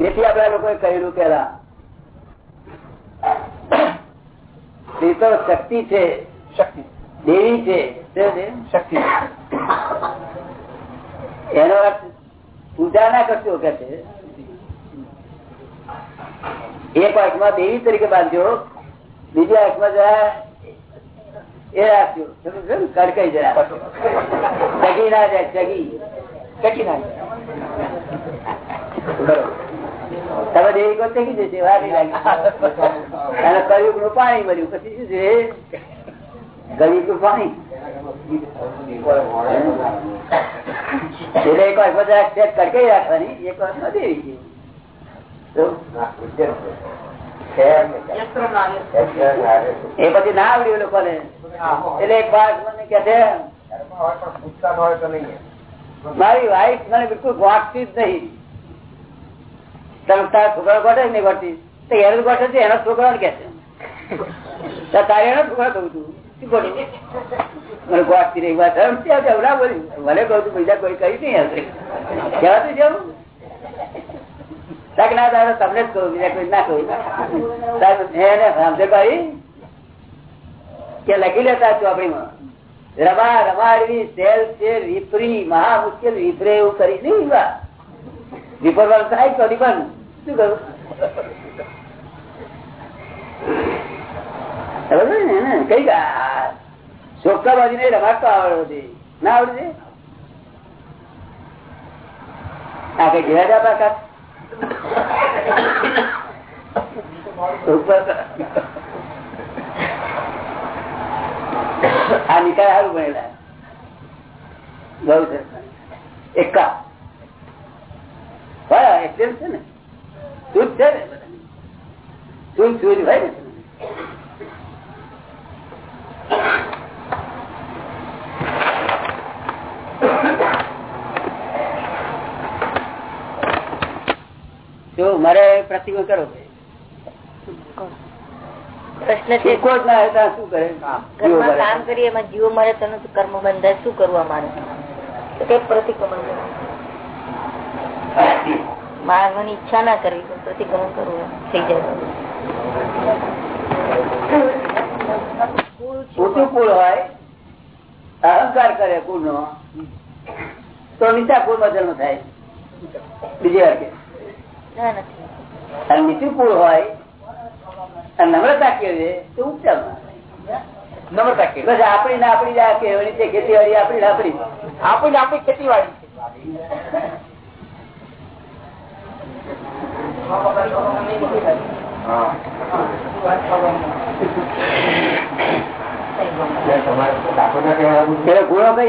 તેથી આપડા લોકોએ કહ્યું પેલા તો શક્તિ છે શક્તિ. દેવી છે. શક્તિ એનો અર્થ પૂજા ના કરશો કે છે એક આંખમાં દેવી તરીકે બાંધ્યો બીજી આંખમાં જરા એ રાખ્યો કડકાઈ જરા. ચગી ના જાય ચગી. ચકી ના નું પાણી મળ્યું પછી શું છે? કયુગનું પાણી. એક વાર બધા કડકાઈ રાખવાની? એક વાર દેવી એ પછી ના આવડ્યું લોકોને. એટલે એક વાર મને કે છે, મારી વાઈફ મને બિલકુલ વાંચતી જ નહીં. તારા છોકરા ગોઠે નહીં ગોઠતી તો એનો ગોઠે છે, એના છોકરા કે છે. તારે એનો છોકરા કહું છું. છે છું તમને કહું ના કહું. એને રામદેવભાઈ કે લખી લેતા ચોપડીમાં રમા રમાડવી સેલ છે રીપરી મહા મુશ્કેલ રીપરે એવું કરી નહીં વિપરવાનું થાય તો પણ શું કરું? કઈ ચોખ્ખા બાજુ ને રમાડતો આવડો છે ના આવડે છે આ કઈ ઘેરા પાકા ઉપર આ નિકાય સારું ભણેલા બઉ છે એકા હા એટલે છે ને? શુદ્ધ છે ને? શુદ્ધ શુદ્ધ હોય ને જો મારે પ્રતિમા કરો પ્રશ્ન છે. શું કરે? મરે. કામ કરીએ એમાં જીવો મારે તને કર્મ બંધાય શું કરવા અમારે તો પ્રતિક્રમણ મારવાની ઈચ્છા ના કરવી પ્રતિક્રમણ કરવું થઈ જાય. કુળ હોય અહંકાર કરે કુળ નો તો નીચા કુળમાં જન્મ થાય. બીજી વાર અને નીચું કુળ હોય નમ્રતા કેવી તો ઉપચાર નમ્રતા કે બસ આપણી ના આપણી જ આ કહેવાની છે ખેતીવાડી આપણી ને આપણી આપણી આપણી ખેતીવાડી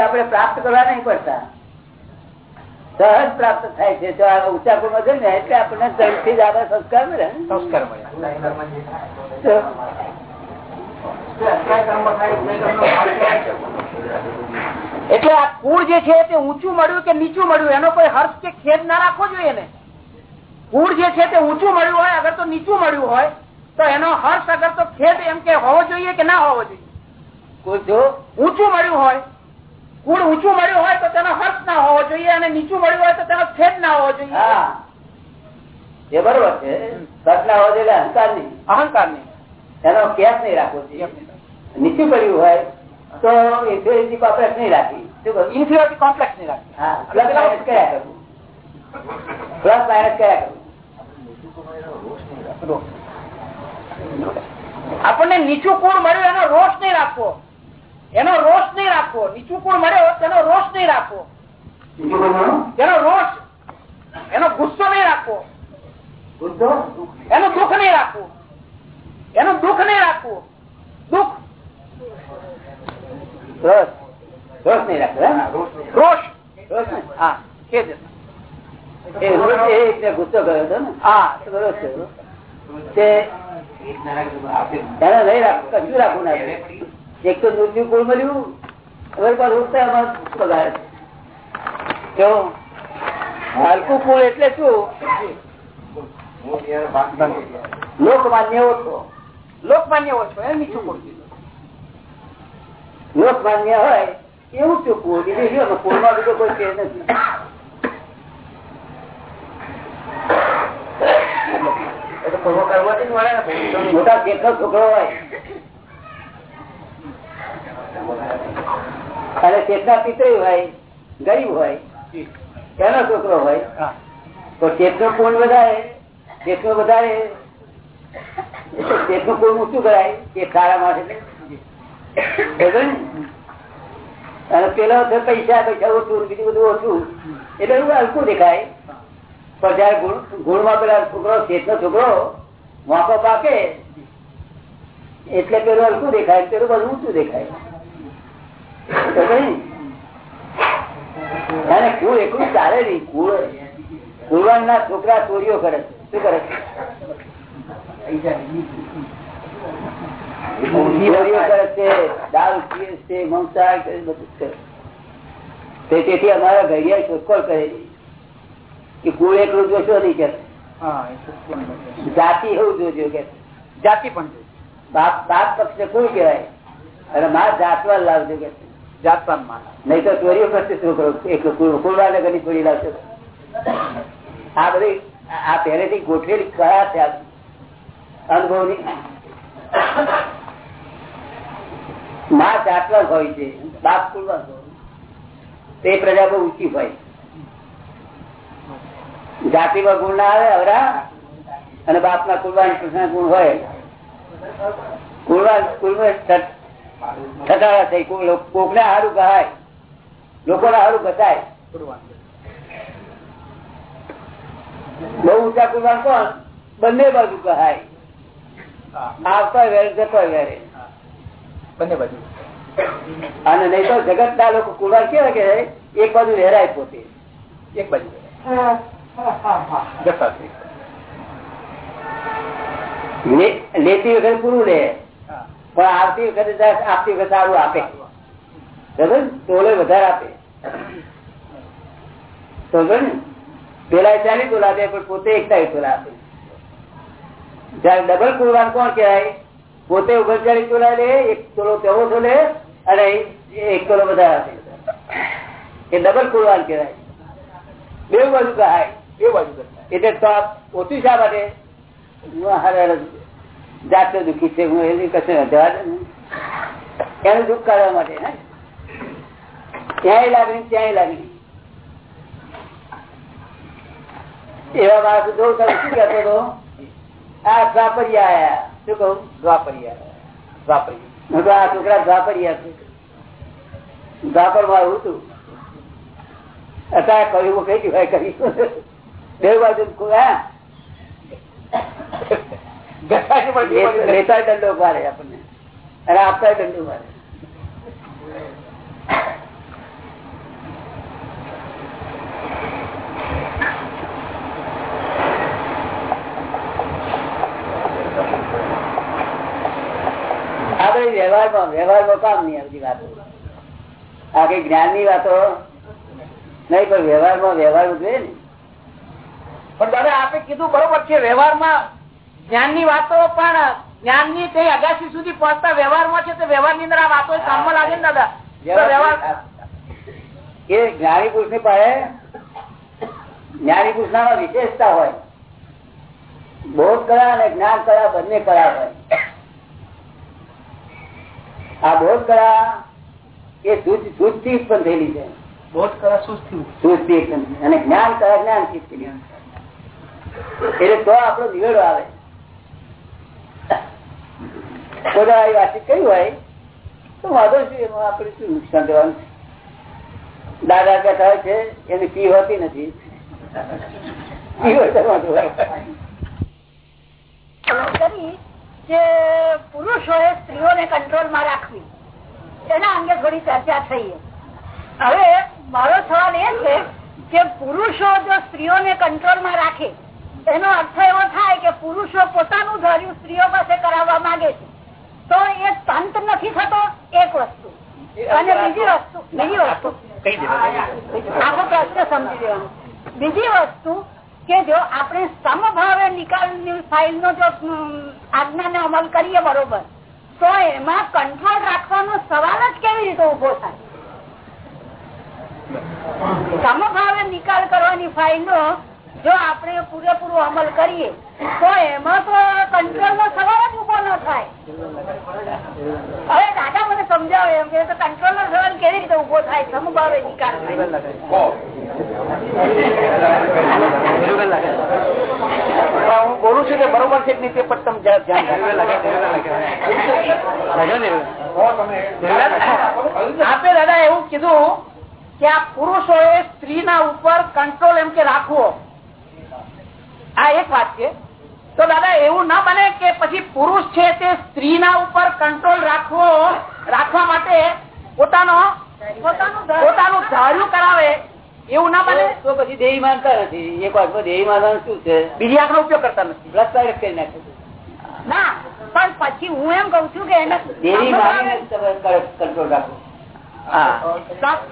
આપણે પ્રાપ્ત કરવા નહીં પડતા. સહજ પ્રાપ્ત થાય છે. જો આ ઊંચા કુળમાં છે ને એટલે આપણને જન્મથી જ આપણે સંસ્કાર મળે સંસ્કાર મળે. એટલે આ કુળ જે છે તે ઊંચું મળ્યું કે નીચું મળ્યું? એનો કોઈ હર્ષ કે ખેદ ના રાખવો જોઈએ ને? કુળ જે છે તે ઊંચું મળ્યું હોય અગર તો નીચું મળ્યું હોય તો એનો હર્ષ અગર તો ખેદ એમ કે હોવો જોઈએ કે ના હોવો જોઈએ? જો ઊંચું મળ્યું હોય કુળ ઊંચું મળ્યું હોય તો તેનો હર્ષ ના હોવો જોઈએ અને નીચું મળ્યું હોય તો તેનો ખેદ ના હોવો જોઈએ. એ બરોબર છે. ઘટના હોય એટલે અહંકાર નહીં. અહંકાર નહીં. એનો કેસ નહીં રાખવો જોઈએ. નીચું પડ્યું હોય તો ઇન્ફિનિટી કોમ્પ્લેક્સ નહીં રાખી? ઇન્ફિરિયોરિટી કોમ્પ્લેક્સ નહીં રાખી હા. પ્લસ માઇનસ કર્યા આપણને નીચું કુળ મળ્યું એનો રોષ નહીં રાખવો. એનો રોષ નહીં રાખવો. નીચું કુળ મળ્યો તેનો રોષ નહીં રાખવો. એનો રોષ એનો ગુસ્સો નહીં રાખવો. એનું દુઃખ નહીં રાખવું. એનું દુઃખ નહીં રાખવું. દુઃખ. રોષ. રોષ નહીં રાખવું રોષ રોષ. હા કે એ ગુસ્સો હતો ને? હા. કશું રાખવું ના એક તો દૂધનું કુળ મળ્યું હવે પાછું ઉઠતા બગાડે હલકું કુળ એટલે શું? લોકમાન્ય ઓછો. લોકમાન્ય ઓછો એ નીચું કુળ લોકમાન્ય હોય એવું ચૂકવું કુળમાં બીજો કોઈ કે નથી. મોટા કેટલો છોકરો હોય. અને શેઠના પિતરી હોય ગરીબ હોય એનો છોકરો હોય તો શેઠનો પૂર્ણ વધારે શેઠનો વધારે શેઠનું પૂર્ણ ઊંચું કરાય એ સારા માટે અને પેલો પૈસા પૈસા ઓછું બીજું બધું ઓછું. એટલે એવું હલકું દેખાય. પણ જયારે ગુણ- માં પેલા છોકરો શેઠનો છોકરો મોકો પાકે. એટલે પેલું હલકું દેખાય પેલું બધું ઊંચું દેખાય. અને કુળ એકલું ચાલે નહીં કુળ. કુળવાન ના છોકરા ચોરીઓ કરે શું કરે કરે કરે કરે તેથી અમારા ઘડિયા શોધખોળ કરે કે કુળ એકલું જોશો નહીં કે હા, એ તો પૂર્ણ છે. જાતિ એવું જોજો કે જાતિ પણ બાપ બાપ પક્ષે કુળ કહેવાય? અને માર જાતવા લાવજો કે. માં નહીં તો ચોરીઓ કરશે છોકરો. એક કુળ કુળવાને ઘણી ચોરી લાવશે. આ બધી આ પહેલેથી ગોઠવેલી કયા છે અનુભવની. માં જાતવા હોય છે બાપ કુળવાન હોય તે પ્રજા બહુ ઊંચી હોય. જાતિમાં ગુણ ના આવે અવરા અને બાપના કુળવાન કૃષ્ણ ગુણ હોય. કુળમાં ઠટાડા થઈ કોકને સારું કહાય લોકોને હારું બતાય. પૂર્વાન. બહુ ઊંચા કુરબાન કોણ? બંને બાજુ કહાય. આવતા વેરે જતો વેરે બંને બાજુ. અને નહીં તો જગત ના લોકો કુરબાન કેવા કે એક બાજુ વેરાય પોતે. એક બાજુ. જતા લેતી વખત પૂરું લે. પણ આવતી વખતે આપતી વખતે સારું આપે. તોલે વધારે આપે. તો પેલા ચાલીસ તોલા આપે પણ પોતે એકતાલીસ તોલા આપે. જયારે ડબલ કુરવાન કોણ કહેવાય? પોતે ઓગણચાલીસ તોલા લે એક તોલો તેવો તો લે અને એક તોલો વધારે આપે. એ ડબલ કુરવાન કહેવાય. બે બાજુ કહાય. બે બાજુ એટલે તો ઓછું શા માટે જાતે દુઃખી છે હું એની કશે જવા દે એનું દુઃખ કાઢવા માટે ક્યાંય લાગણી ક્યાંય લાગણી. એવા માણસો જોઉં તમે શું કહેતો હતો? આ દ્વાપરિયા આયા. શું કહું? દ્વાપરિયા. દ્વાપરિયા. હું તો આ છોકરા દ્વાપરિયા છું. દ્વાપરમાં આવું હતું. અત્યારે કહ્યું કઈ કહેવાય કરી બે બાજુ લેતા દંડો મારે આપણને. અને આપતા દંડો મારે વ્યવહારમાં વ્યવહારમાં કામ નહીં આવતી વાતો. આ કઈ જ્ઞાનની વાતો નહીં પણ વ્યવહારમાં વ્યવહાર જોઈએ ને. પણ દાદા આપે કીધું બરોબર છે વ્યવહારમાં જ્ઞાનની વાતો પણ જ્ઞાનની કઈ અગાસી સુધી પહોંચતા વ્યવહારમાં છે તો વ્યવહારની અંદર આ વાતો કામમાં લાગે ને દાદા? એ જ્ઞાની પુરુષની પાસે જ્ઞાની પુરુષ ના વિશેષતા હોય. બોધ કળા અને જ્ઞાન કળા બંને કળા હોય. આ બોધ કળા એ શુદ્ધથી ઉત્પન્ન થયેલી છે. બોધ કળા શું શુદ્ધથી ઉત્પન્ન અને જ્ઞાન કળા જ્ઞાનથી. એટલે તો આપણો નિવેડો આવે. કોઈ આવી હોય, તો વાંધો શું, એમાં આપણે શું નુકસાન દેવાનું? દાદા બેઠા હોય છે, એની પી હોતી નથી. કે પુરુષોએ સ્ત્રીઓને કંટ્રોલમાં રાખવી, એના અંગે થોડી ચર્ચા થઈ હવે મારો સવાલ એ છે કે પુરુષો જો સ્ત્રીઓને કંટ્રોલમાં રાખે એનો અર્થ એવો થાય કે પુરુષો પોતાનું ધર્યું સ્ત્રીઓ પાસે કરાવવા માંગે છે. તો એ તંત નથી થતો એક વસ્તુ. અને બીજી વસ્તુ બીજી વસ્તુ. આખો પ્રશ્ન સમજી દેવાનો બીજી વસ્તુ કે જો આપણે સમભાવે નિકાલ ફાઇલ નો જો આજ્ઞાને અમલ કરીએ બરોબર તો એમાં કંટ્રોલ રાખવાનો સવાલ જ કેવી રીતે ઊભો થાય? સમભાવે નિકાલ કરવાની ફાઇલ નો જો આપણે પૂરેપૂરો અમલ કરીએ તો એમાં તો કંટ્રોલ નો સવાલ જ ઊભો ન થાય. હવે દાદા મને સમજાવે એમ કે કંટ્રોલ નો સવાલ કેવી રીતે ઊભો થાય સમભાવે નિકાલ હું બોલું છું કે બરોબર છે કે નહીં પર તમે આપે દાદા એવું કીધું કે આ પુરુષોએ સ્ત્રીના ઉપર કંટ્રોલ એમ કે રાખવો. આ એક વાત છે. તો દાદા એવું ના બને કે પછી પુરુષ છે તે સ્ત્રીના ઉપર કંટ્રોલ રાખવો રાખવા માટે પોતાનો પોતાનું ધાર્યું. કરાવે. એવું ના બને. તો પછી દેવી માનતા નથી? એક વાત દેવી માનવાનું શું છે? બીજી આંખ ઉપયોગ કરતા નથી. પ્લસ કરી નાખે ના પણ પછી હું એમ કઉ છું કે એને દેવી કંટ્રોલ રાખો. હા.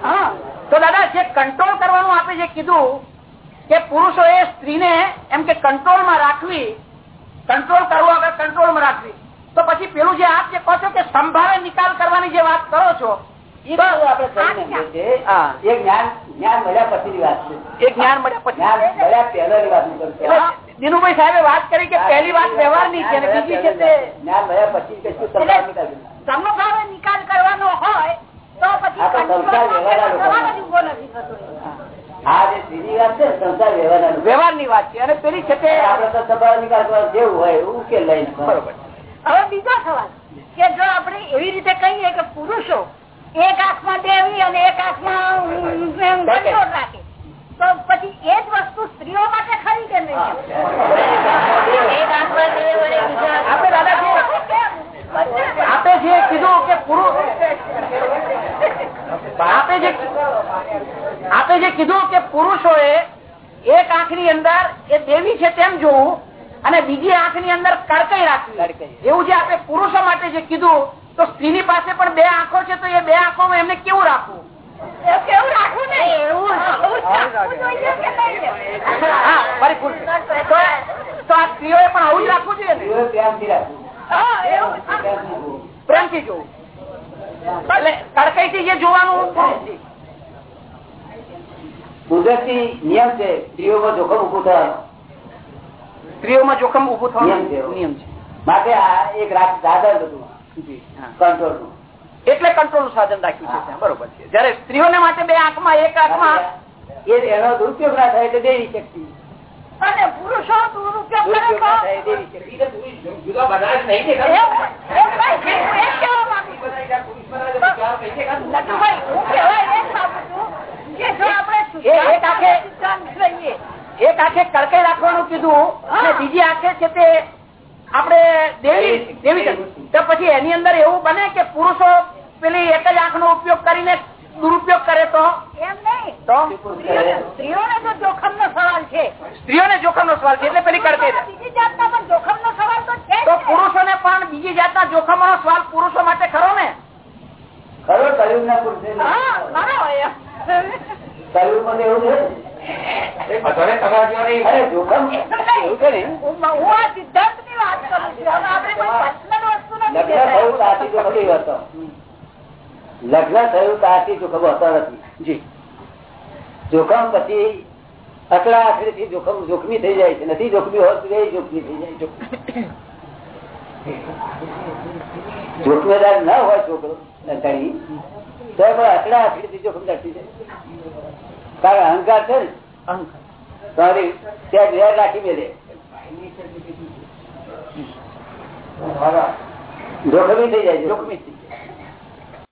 હા. તો દાદા જે કંટ્રોલ કરવાનું આપે જે કીધું કે પુરુષોએ સ્ત્રીને એમ કે કંટ્રોલમાં રાખવી કંટ્રોલ કરવો આગળ કંટ્રોલમાં રાખવી. તો પછી પેલું જે આપ જે કહો છો કે સંભાવે નિકાલ કરવાની જે વાત કરો છો એ જ્ઞાન મળ્યા વાત એ જ્ઞાન મળ્યા પછી મળ્યા વાત કરું છું. એટલે દિનુભાઈ સાહેબે વાત કરી કે પહેલી વાત છે બીજી છે તે નીકળ્યું ના. સમભાવે નિકાલ કરવાનો. હોય તો પછી આ તો સંસાર વ્યવહારના લોકો. સવાલ જ ઊભો નથી થતો આ જે ત્રીજી વાત છે સંસાર વ્યવહારના. લોકો. વ્યવહારની વાત છે અને પેલી છે તે આપણે તો સંભાળ નિકાલ જેવું હોય ઉકેલ લઈને બરોબર. હવે બીજો સવાલ કે જો આપણે એવી રીતે કહીએ કે પુરુષો એક આંખમાં દેવી અને એક આંખમાં કંટ્રોલ રાખે. તો પછી એ જ વસ્તુ સ્ત્રીઓ માટે ખરી કે નહીં? એક આંખમાં દેવ અને બીજા આંખમાં- આપણે દાદાજી આપે જે કીધું કે પુરુષ આપે જે આપે જે કીધું કે પુરુષોએ એક આંખની અંદર એ દેવી છે તેમ જોવું અને બીજી આંખની અંદર કડકાઈ રાખવી. એવું જે આપણે પુરુષો માટે જે કીધું તો સ્ત્રીની પાસે પણ બે આંખો છે તો એ બે આંખો એમને કેવું રાખવું? એવું કેવું રાખવું ને એવું. તો તો આ સ્ત્રીઓએ પણ આવું જ રાખવું જોઈએ ને? પ્રેમથી જોવું. પ્રેમથી થી જોવાનું? કુદરતી નિયમ છે સ્ત્રીઓમાં જોખમ ઉભું થવાનું. સ્ત્રીઓમાં જોખમ ઉભું થવાનું? નિયમ છે. માટે આ એક સાધન હતું. કંટ્રોલનું એટલે કંટ્રોલનું સાધન રાખ્યું છે બરોબર છે. જયારે સ્ત્રીઓને માટે બે આંખમાં એક આંખમાં એનો દુરુપયોગ ના થાય તો દેવી શક્તિ. અને પુરુષો દુરુપયોગ કરે દુરુપયોગ તો ના થાય દેવી શક્તિ એમ- એમ ભાઈ, હું એમ કહેવા માંગુ છું. નટુભાઈ, હું કહેવા એમ માંગુ છું કે જો આપણે એક આંખે- આંખે કડકાઈ રાખવાનું કીધું અને બીજી આંખે છે તે આપણે દેવી દેવી તો પછી એની અંદર એવું બને કે પુરુષો પેલી એક જ આંખનો ઉપયોગ કરીને દુરુપયોગ કરે તો? એમ નહીં. તો? સ્ત્રીઓને- તો જોખમ નો સવાલ છે. સ્ત્રીઓને જોખમ નો સવાલ છે એટલે પેલી કડકાઈ રાખે. બીજી જાતના પણ જોખમનો સવાલ તો છે તો ને. પુરુષોને પણ બીજી જાતના જોખમોનો સવાલ પુરુષો માટે ખરો ને ખરો કલયુગ ના પુરુષ હા બરાબર એમ. કલયુગમાં એવું છે અરે જોખમ એવું છે ને હું હું આ સિદ્ધાંતની વાત કરું છું હવે આપણે કોઈ પર્સનલ વસ્તુ નથી લગ્ન થયું. ત્યારથી જોખમ લગ્ન થયું ત્યારથી જોખમ હોતો નથી. જી. જોખમ પછી અકડા આખરીથી જોખમ જોખમી થઈ જાય છે. નથી જોખમી હોત તો એ જોખમી થઈ જાય જોખમી. જોખમેદાર ના હોય છોકરો નતાણી, તો પણ અકડા આખરીથી જોખમ દર્શી જાય. કારણ અહંકાર છે ને? તમારી ત્યાં ઘેર રાખી મેલે જોખમી થઈ જાય જોખમી